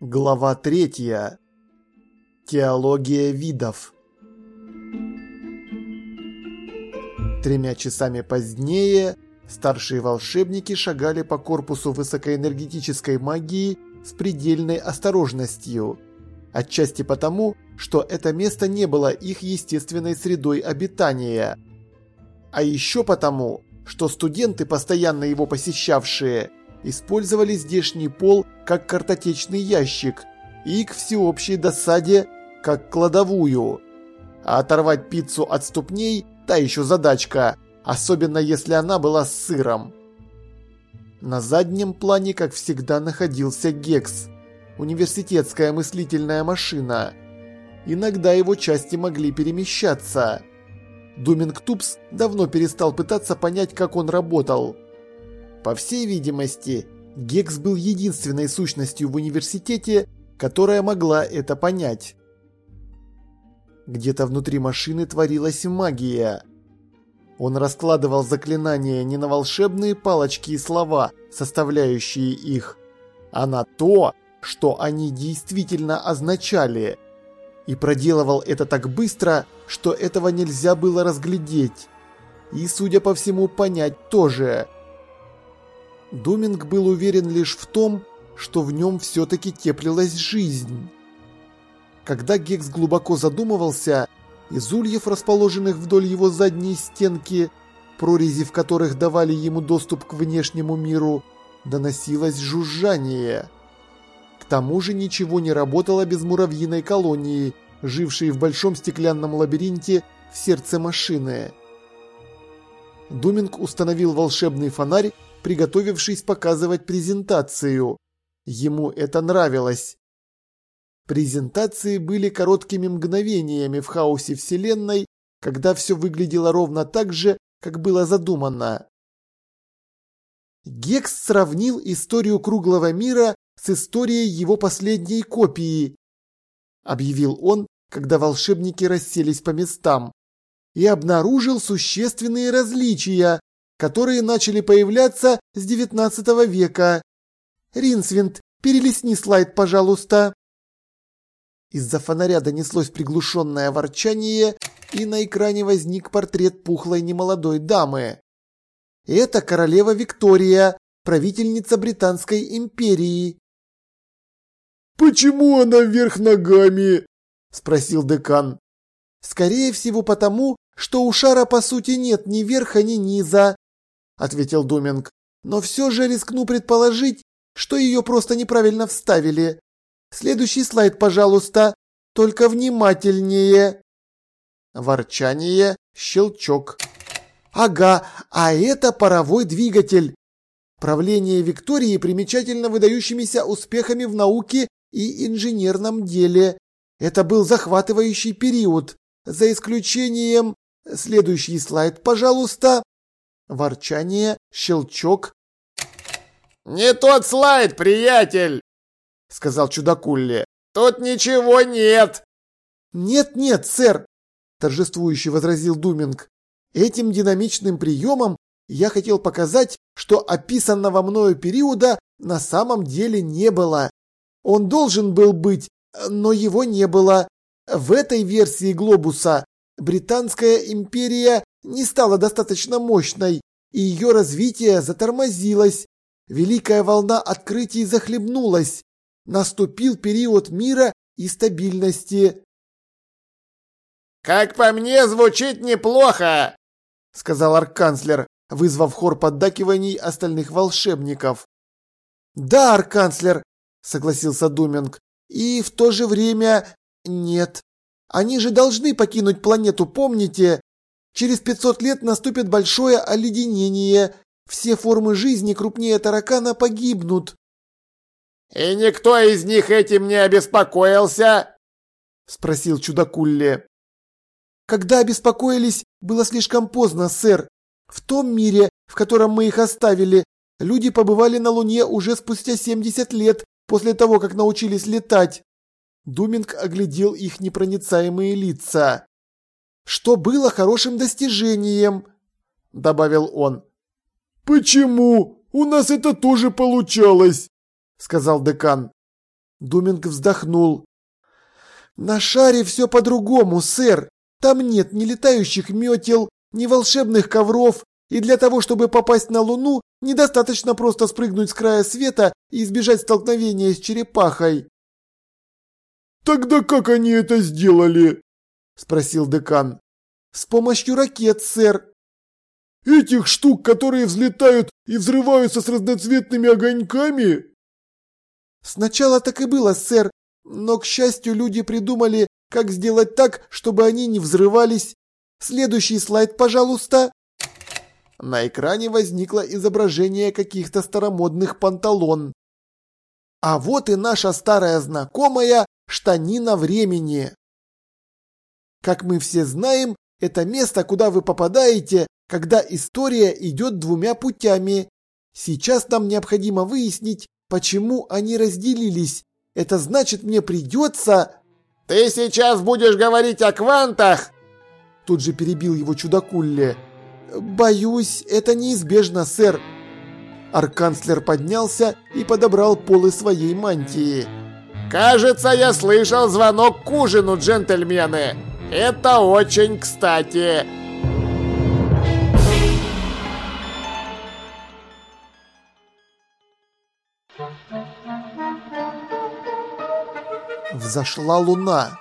Глава третья. Теология видов. Тремя часами позднее старшие волшебники шагали по корпусу высокоэнергетической магии с предельной осторожностью. Отчасти потому, что это место не было их естественной средой обитания. А еще потому, что студенты, постоянно его посещавшие, использовали здешний пол как картотечный ящик и к всеобщей досаде как кладовую. А оторвать пиццу от ступней – та еще задачка, особенно если она была с сыром. На заднем плане, как всегда, находился Гекс – университетская мыслительная машина. Иногда его части могли перемещаться. Думинг Тупс давно перестал пытаться понять, как он работал. По всей видимости, Гекс был единственной сущностью в университете, которая могла это понять. Где-то внутри машины творилась магия. Он раскладывал заклинания не на волшебные палочки и слова, составляющие их, а на то, что они действительно означали. И проделывал это так быстро, что этого нельзя было разглядеть. И, судя по всему, понять тоже. Думинг был уверен лишь в том, что в нем все-таки теплилась жизнь. Когда Гекс глубоко задумывался, из ульев, расположенных вдоль его задней стенки, прорези в которых давали ему доступ к внешнему миру, доносилось жужжание. Тому же ничего не работало без муравьиной колонии, жившей в большом стеклянном лабиринте в сердце машины. Думинг установил волшебный фонарь, приготовившись показывать презентацию. Ему это нравилось. Презентации были короткими мгновениями в хаосе Вселенной, когда все выглядело ровно так же, как было задумано. Гекс сравнил историю круглого мира с историей его последней копии, объявил он, когда волшебники расселись по местам, и обнаружил существенные различия, которые начали появляться с 19 века. Ринсвинд, перелистни слайд, пожалуйста. Из-за фонаря донеслось приглушенное ворчание, и на экране возник портрет пухлой немолодой дамы. Это королева Виктория, правительница Британской империи. «Почему она вверх ногами?» – спросил декан. «Скорее всего потому, что у шара по сути нет ни верха, ни низа», – ответил Думинг. «Но все же рискну предположить, что ее просто неправильно вставили. Следующий слайд, пожалуйста, только внимательнее». Ворчание, щелчок. «Ага, а это паровой двигатель. Правление Виктории примечательно выдающимися успехами в науке и инженерном деле. Это был захватывающий период, за исключением... Следующий слайд, пожалуйста. Ворчание, щелчок. «Не тот слайд, приятель!» — сказал чудакулли. «Тут ничего нет!» «Нет-нет, сэр!» — торжествующе возразил Думинг. «Этим динамичным приемом я хотел показать, что описанного мною периода на самом деле не было. Он должен был быть, но его не было. В этой версии глобуса Британская империя не стала достаточно мощной, и ее развитие затормозилось. Великая волна открытий захлебнулась. Наступил период мира и стабильности. «Как по мне, звучит неплохо!» — сказал арканцлер, вызвав хор поддакиваний остальных волшебников. «Да, арканцлер, согласился Думинг. И в то же время нет. Они же должны покинуть планету, помните? Через 500 лет наступит большое оледенение. Все формы жизни крупнее таракана погибнут. И никто из них этим не обеспокоился? спросил чудакулли. Когда обеспокоились, было слишком поздно, сэр. В том мире, в котором мы их оставили, люди побывали на Луне уже спустя 70 лет после того, как научились летать. Думинг оглядел их непроницаемые лица. «Что было хорошим достижением», — добавил он. Почему? У нас это тоже получалось, сказал декан. Думинг вздохнул. На шаре все по-другому, сэр. Там нет ни летающих метел, ни волшебных ковров, и для того, чтобы попасть на Луну, недостаточно просто спрыгнуть с края света и избежать столкновения с черепахой. «Тогда как они это сделали?» – спросил декан. «С помощью ракет, сэр». «Этих штук, которые взлетают и взрываются с разноцветными огоньками?» «Сначала так и было, сэр, но, к счастью, люди придумали, как сделать так, чтобы они не взрывались. Следующий слайд, пожалуйста». На экране возникло изображение каких-то старомодных панталон. А вот и наша старая знакомая штанина времени. Как мы все знаем, это место, куда вы попадаете, когда история идет двумя путями. Сейчас нам необходимо выяснить, почему они разделились. Это значит, мне придется... «Ты сейчас будешь говорить о квантах?» Тут же перебил его чудакулле. «Боюсь, это неизбежно, сэр». Арканцлер поднялся и подобрал полы своей мантии. «Кажется, я слышал звонок к ужину, джентльмены. Это очень кстати». Взошла луна.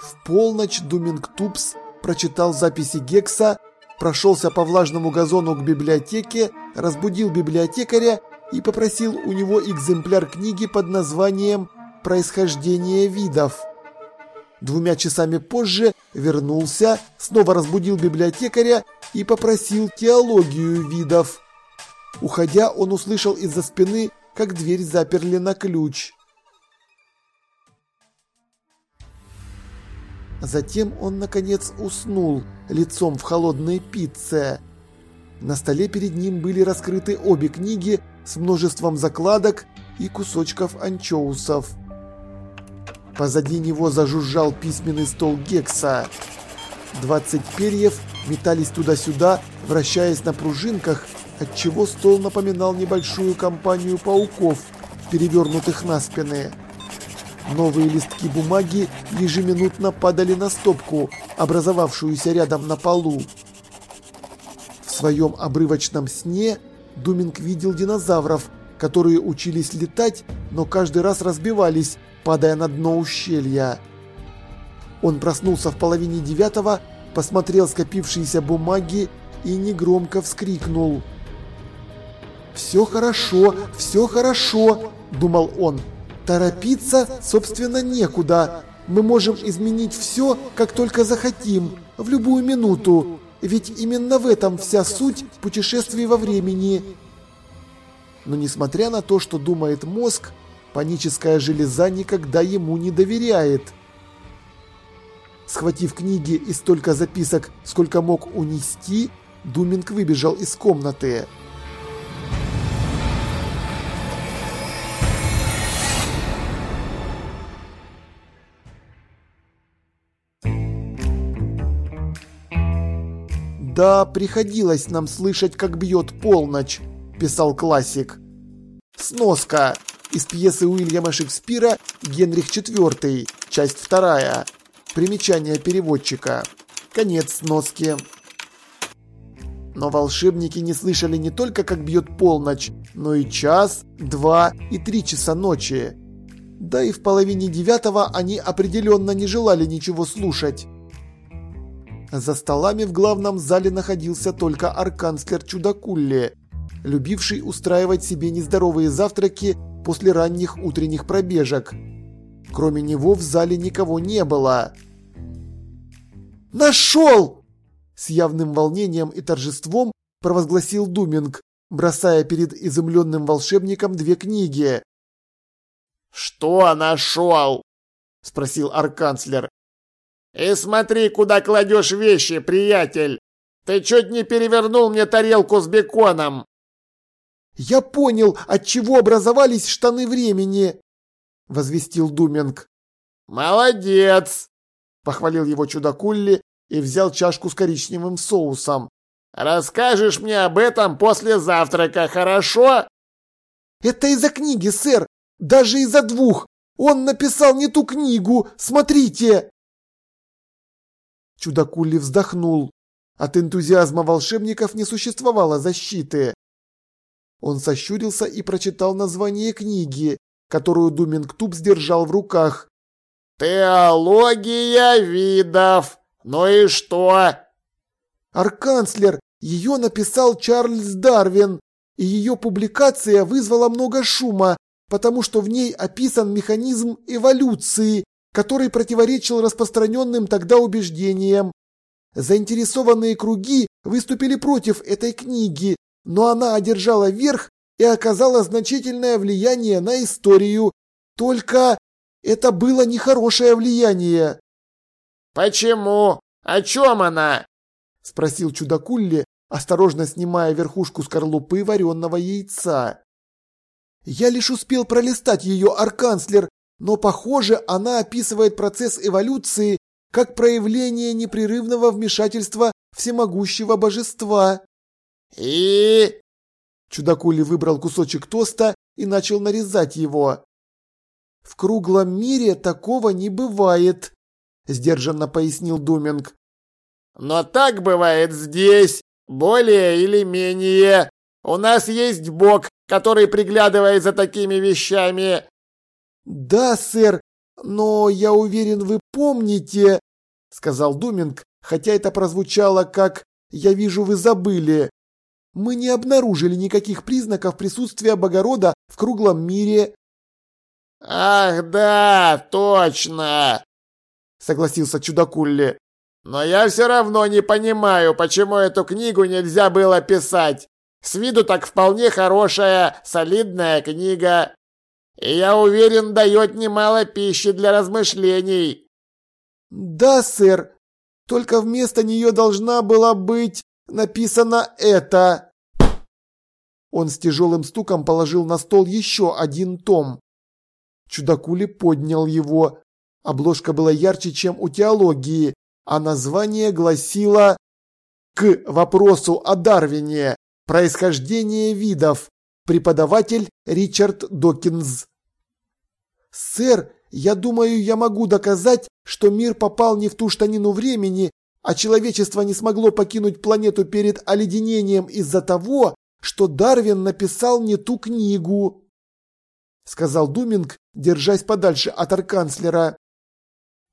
В полночь Думингтупс прочитал записи Гекса прошелся по влажному газону к библиотеке, разбудил библиотекаря и попросил у него экземпляр книги под названием «Происхождение видов». Двумя часами позже вернулся, снова разбудил библиотекаря и попросил теологию видов. Уходя, он услышал из-за спины, как дверь заперли на ключ. Затем он, наконец, уснул, лицом в холодной пицце. На столе перед ним были раскрыты обе книги с множеством закладок и кусочков анчоусов. Позади него зажужжал письменный стол Гекса. Двадцать перьев метались туда-сюда, вращаясь на пружинках, отчего стол напоминал небольшую компанию пауков, перевернутых на спины. Новые листки бумаги ежеминутно падали на стопку, образовавшуюся рядом на полу. В своем обрывочном сне Думинг видел динозавров, которые учились летать, но каждый раз разбивались, падая на дно ущелья. Он проснулся в половине девятого, посмотрел скопившиеся бумаги и негромко вскрикнул. «Все хорошо, все хорошо», – думал он. Торопиться, собственно, некуда. Мы можем изменить все, как только захотим, в любую минуту. Ведь именно в этом вся суть путешествий во времени. Но несмотря на то, что думает мозг, паническая железа никогда ему не доверяет. Схватив книги и столько записок, сколько мог унести, Думинг выбежал из комнаты. «Да, приходилось нам слышать, как бьет полночь», – писал классик. Сноска. Из пьесы Уильяма Шекспира «Генрих IV», часть вторая. Примечание переводчика. Конец сноски. Но волшебники не слышали не только, как бьет полночь, но и час, два и три часа ночи. Да и в половине девятого они определенно не желали ничего слушать. За столами в главном зале находился только арканцлер Чудакулли, любивший устраивать себе нездоровые завтраки после ранних утренних пробежек. Кроме него в зале никого не было. «Нашел!» С явным волнением и торжеством провозгласил Думинг, бросая перед изумленным волшебником две книги. «Что нашел?» – спросил арканцлер. «И смотри, куда кладешь вещи, приятель! Ты чуть не перевернул мне тарелку с беконом!» «Я понял, от чего образовались штаны времени!» – возвестил Думинг. «Молодец!» – похвалил его чудакулли и взял чашку с коричневым соусом. Расскажешь мне об этом после завтрака, хорошо? Это из-за книги, сэр. Даже из-за двух. Он написал не ту книгу. Смотрите. Чудакули вздохнул. От энтузиазма волшебников не существовало защиты. Он сощурился и прочитал название книги, которую Думингтуб сдержал в руках. «Теология видов! Ну и что?» «Арканцлер, ее написал Чарльз Дарвин, и ее публикация вызвала много шума, потому что в ней описан механизм эволюции, который противоречил распространенным тогда убеждениям. Заинтересованные круги выступили против этой книги, но она одержала верх и оказала значительное влияние на историю. Только это было нехорошее влияние. «Почему? О чем она?» – спросил чудакулли, осторожно снимая верхушку скорлупы вареного яйца. «Я лишь успел пролистать ее, арканцлер, но, похоже, она описывает процесс эволюции как проявление непрерывного вмешательства всемогущего божества». «И?» Чудакули выбрал кусочек тоста и начал нарезать его. «В круглом мире такого не бывает», – сдержанно пояснил Думинг. «Но так бывает здесь, более или менее. У нас есть Бог, который приглядывает за такими вещами». «Да, сэр, но я уверен, вы помните», – сказал Думинг, хотя это прозвучало как «я вижу, вы забыли». Мы не обнаружили никаких признаков присутствия Богорода в круглом мире. «Ах да, точно!» – согласился Чудакулли. «Но я все равно не понимаю, почему эту книгу нельзя было писать. С виду так вполне хорошая, солидная книга. И я уверен, дает немало пищи для размышлений». «Да, сэр, только вместо нее должна была быть написано это». Он с тяжелым стуком положил на стол еще один том. Чудакули поднял его. Обложка была ярче, чем у теологии, а название гласило «К вопросу о Дарвине. Происхождение видов. Преподаватель Ричард Докинз». «Сэр, я думаю, я могу доказать, что мир попал не в ту штанину времени, а человечество не смогло покинуть планету перед оледенением из-за того, что Дарвин написал не ту книгу». — сказал Думинг, держась подальше от арканцлера.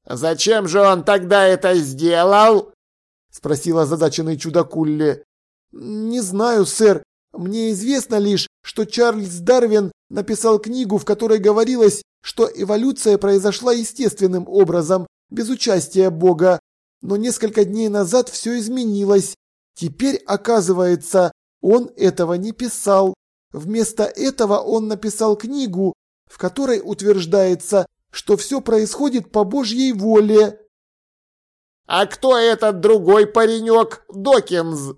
«Зачем же он тогда это сделал?» — спросил озадаченный чудакулли. «Не знаю, сэр. Мне известно лишь, что Чарльз Дарвин написал книгу, в которой говорилось, что эволюция произошла естественным образом, без участия Бога. Но несколько дней назад все изменилось. Теперь, оказывается, он этого не писал. Вместо этого он написал книгу, в которой утверждается, что все происходит по Божьей воле. А кто этот другой паренек, Докинз?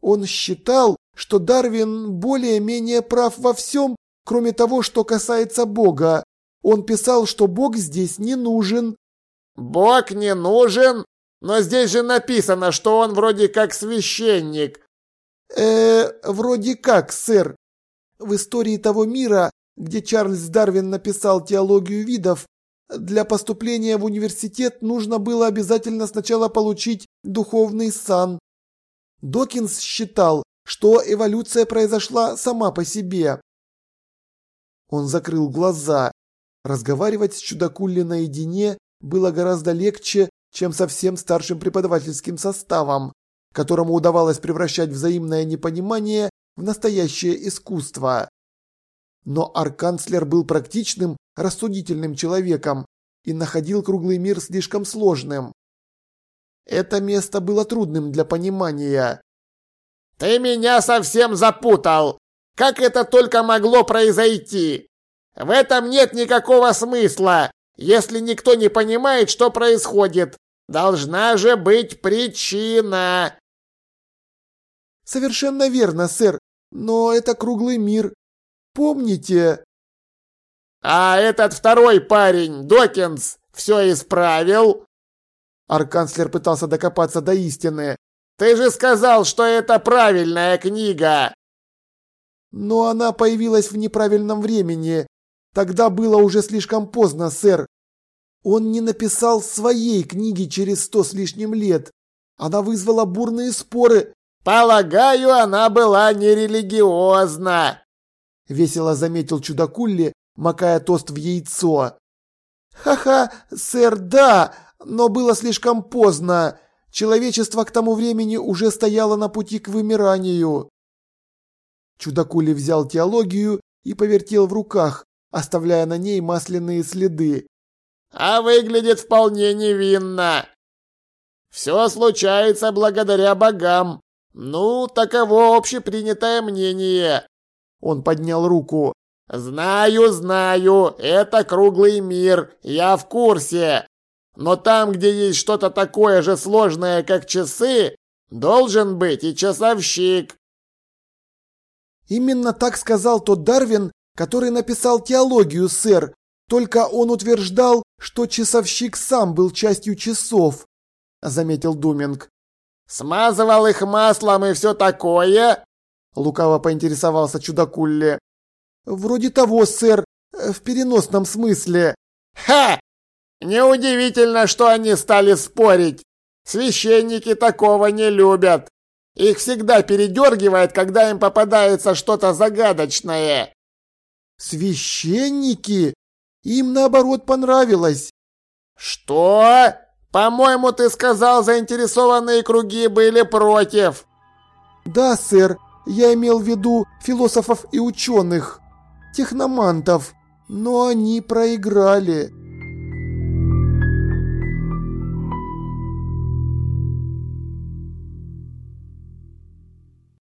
Он считал, что Дарвин более-менее прав во всем, кроме того, что касается Бога. Он писал, что Бог здесь не нужен. Бог не нужен? Но здесь же написано, что он вроде как священник. Э, вроде как, сэр. В истории того мира, где Чарльз Дарвин написал теологию видов, для поступления в университет нужно было обязательно сначала получить духовный сан. Докинс считал, что эволюция произошла сама по себе. Он закрыл глаза. Разговаривать с чудакулли наедине было гораздо легче, чем со всем старшим преподавательским составом, которому удавалось превращать взаимное непонимание в настоящее искусство. Но арканцлер был практичным, рассудительным человеком и находил круглый мир слишком сложным. Это место было трудным для понимания. «Ты меня совсем запутал! Как это только могло произойти? В этом нет никакого смысла, если никто не понимает, что происходит. Должна же быть причина!» «Совершенно верно, сэр. Но это круглый мир. Помните? А этот второй парень, Докинс, все исправил? Арканцлер пытался докопаться до истины. Ты же сказал, что это правильная книга!» «Но она появилась в неправильном времени. Тогда было уже слишком поздно, сэр. Он не написал своей книги через сто с лишним лет. Она вызвала бурные споры. «Полагаю, она была нерелигиозна», — весело заметил чудакулли, макая тост в яйцо. «Ха-ха, сэр, да, но было слишком поздно. Человечество к тому времени уже стояло на пути к вымиранию». Чудакули взял теологию и повертел в руках, оставляя на ней масляные следы. «А выглядит вполне невинно. Все случается благодаря богам. Ну, таково общепринятое мнение». Он поднял руку. «Знаю, знаю, это круглый мир, я в курсе. Но там, где есть что-то такое же сложное, как часы, должен быть и часовщик». «Именно так сказал тот Дарвин, который написал теологию, сэр. Только он утверждал, что часовщик сам был частью часов», — заметил Думинг. «Смазывал их маслом и все такое?» — лукаво поинтересовался чудакулле. «Вроде того, сэр, в переносном смысле». «Ха! Неудивительно, что они стали спорить. Священники такого не любят. Их всегда передергивает, когда им попадается что-то загадочное». «Священники? Им, наоборот, понравилось». «Что? По-моему, ты сказал, заинтересованные круги были против». «Да, сэр, я имел в виду философов и ученых, техномантов, но они проиграли.